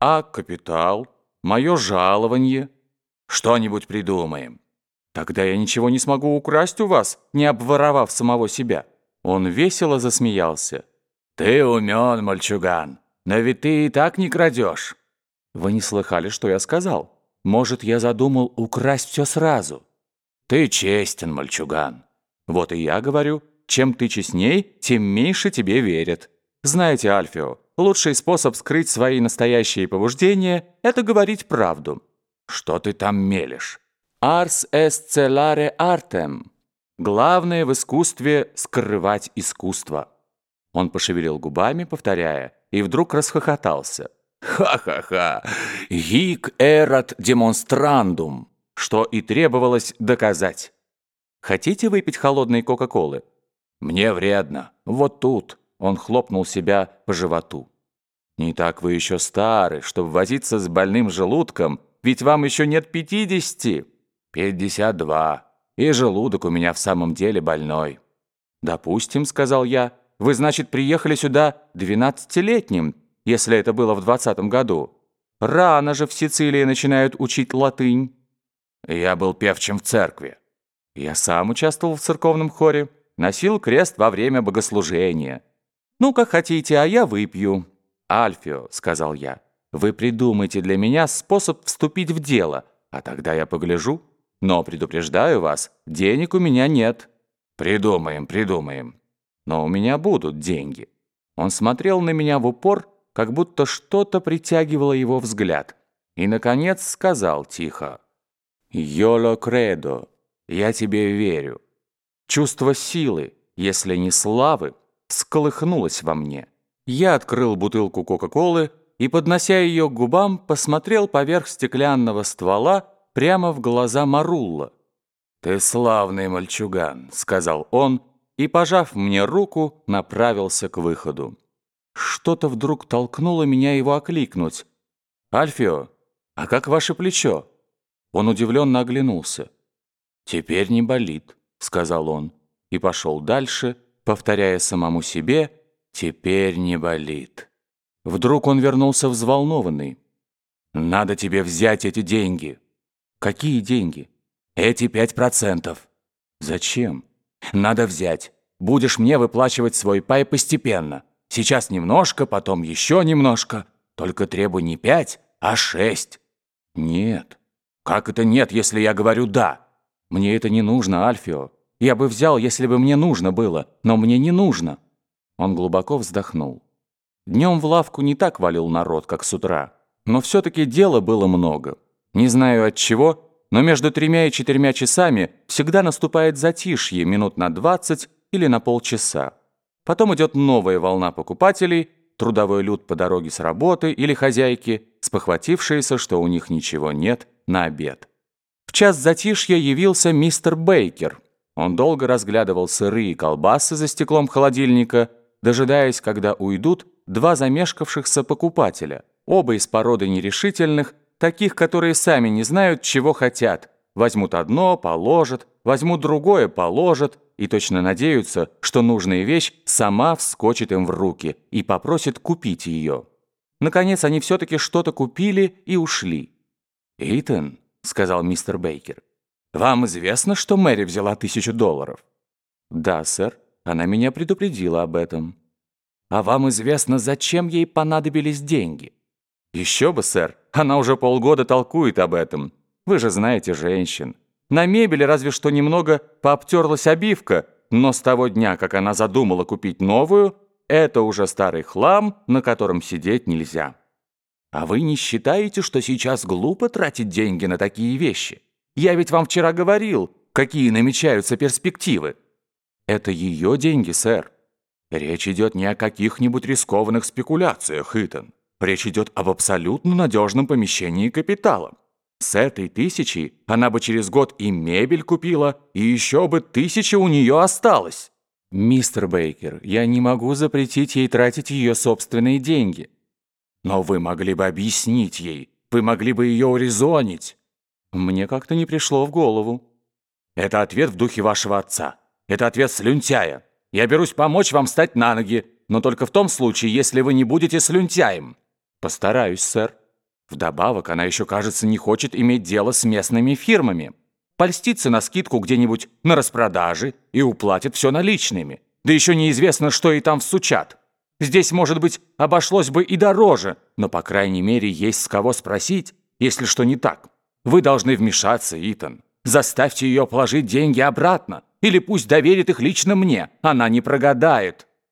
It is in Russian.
А капитал? Мое жалование? Что-нибудь придумаем. Тогда я ничего не смогу украсть у вас, не обворовав самого себя». Он весело засмеялся. «Ты умен, мальчуган, но ведь ты и так не крадешь». «Вы не слыхали, что я сказал? Может, я задумал украсть все сразу?» «Ты честен, мальчуган». «Вот и я говорю, чем ты честней, тем меньше тебе верят. Знаете, Альфио, лучший способ скрыть свои настоящие побуждения – это говорить правду». «Что ты там мелешь?» «Ars est celare artem». Главное в искусстве – скрывать искусство. Он пошевелил губами, повторяя, и вдруг расхохотался. «Ха-ха-ха! Гик эрат демонстрандум!» Что и требовалось доказать. «Хотите выпить холодной Кока-Колы?» «Мне вредно. Вот тут». Он хлопнул себя по животу. «Не так вы еще стары, чтобы возиться с больным желудком, ведь вам еще нет пятидесяти». «Пятьдесят два. И желудок у меня в самом деле больной». «Допустим», — сказал я, — «вы, значит, приехали сюда двенадцатилетним, если это было в двадцатом году. Рано же в Сицилии начинают учить латынь». «Я был певчим в церкви». «Я сам участвовал в церковном хоре, носил крест во время богослужения». «Ну, как хотите, а я выпью». «Альфио», — сказал я, — «вы придумайте для меня способ вступить в дело, а тогда я погляжу». Но предупреждаю вас, денег у меня нет. Придумаем, придумаем. Но у меня будут деньги. Он смотрел на меня в упор, как будто что-то притягивало его взгляд. И, наконец, сказал тихо. «Йоло кредо, я тебе верю». Чувство силы, если не славы, всколыхнулось во мне. Я открыл бутылку Кока-Колы и, поднося ее к губам, посмотрел поверх стеклянного ствола прямо в глаза Марулла. «Ты славный мальчуган», — сказал он, и, пожав мне руку, направился к выходу. Что-то вдруг толкнуло меня его окликнуть. «Альфио, а как ваше плечо?» Он удивленно оглянулся. «Теперь не болит», — сказал он, и пошел дальше, повторяя самому себе «теперь не болит». Вдруг он вернулся взволнованный. «Надо тебе взять эти деньги», «Какие деньги?» «Эти пять процентов». «Зачем?» «Надо взять. Будешь мне выплачивать свой пай постепенно. Сейчас немножко, потом еще немножко. Только требуй не пять, а шесть». «Нет». «Как это нет, если я говорю «да»?» «Мне это не нужно, Альфио. Я бы взял, если бы мне нужно было, но мне не нужно». Он глубоко вздохнул. Днем в лавку не так валил народ, как с утра, но все-таки дела было много. Не знаю от чего, но между тремя и четырьмя часами всегда наступает затишье минут на двадцать или на полчаса. Потом идет новая волна покупателей, трудовой люд по дороге с работы или хозяйки, спохватившиеся, что у них ничего нет на обед. В час затишья явился мистер Бейкер. Он долго разглядывал сырые колбасы за стеклом холодильника, дожидаясь, когда уйдут два замешкавшихся покупателя, оба из породы нерешительных, таких, которые сами не знают, чего хотят. Возьмут одно, положат, возьмут другое, положат, и точно надеются, что нужная вещь сама вскочит им в руки и попросит купить ее. Наконец, они все-таки что-то купили и ушли. «Итан», — сказал мистер Бейкер, — «вам известно, что Мэри взяла тысячу долларов?» «Да, сэр, она меня предупредила об этом». «А вам известно, зачем ей понадобились деньги?» «Еще бы, сэр, она уже полгода толкует об этом. Вы же знаете женщин. На мебели разве что немного пообтерлась обивка, но с того дня, как она задумала купить новую, это уже старый хлам, на котором сидеть нельзя. А вы не считаете, что сейчас глупо тратить деньги на такие вещи? Я ведь вам вчера говорил, какие намечаются перспективы. Это ее деньги, сэр. Речь идет не о каких-нибудь рискованных спекуляциях, Итан. Речь идет об абсолютно надежном помещении капитала. С этой тысячи она бы через год и мебель купила, и еще бы тысяча у нее осталось. Мистер Бейкер, я не могу запретить ей тратить ее собственные деньги. Но вы могли бы объяснить ей, вы могли бы ее урезонить. Мне как-то не пришло в голову. Это ответ в духе вашего отца. Это ответ слюнтяя. Я берусь помочь вам встать на ноги, но только в том случае, если вы не будете слюнтяем. «Постараюсь, сэр. Вдобавок, она еще, кажется, не хочет иметь дело с местными фирмами. Польстится на скидку где-нибудь на распродаже и уплатит все наличными. Да еще неизвестно, что и там всучат. Здесь, может быть, обошлось бы и дороже, но, по крайней мере, есть с кого спросить, если что не так. Вы должны вмешаться, Итан. Заставьте ее положить деньги обратно. Или пусть доверит их лично мне. Она не прогадает.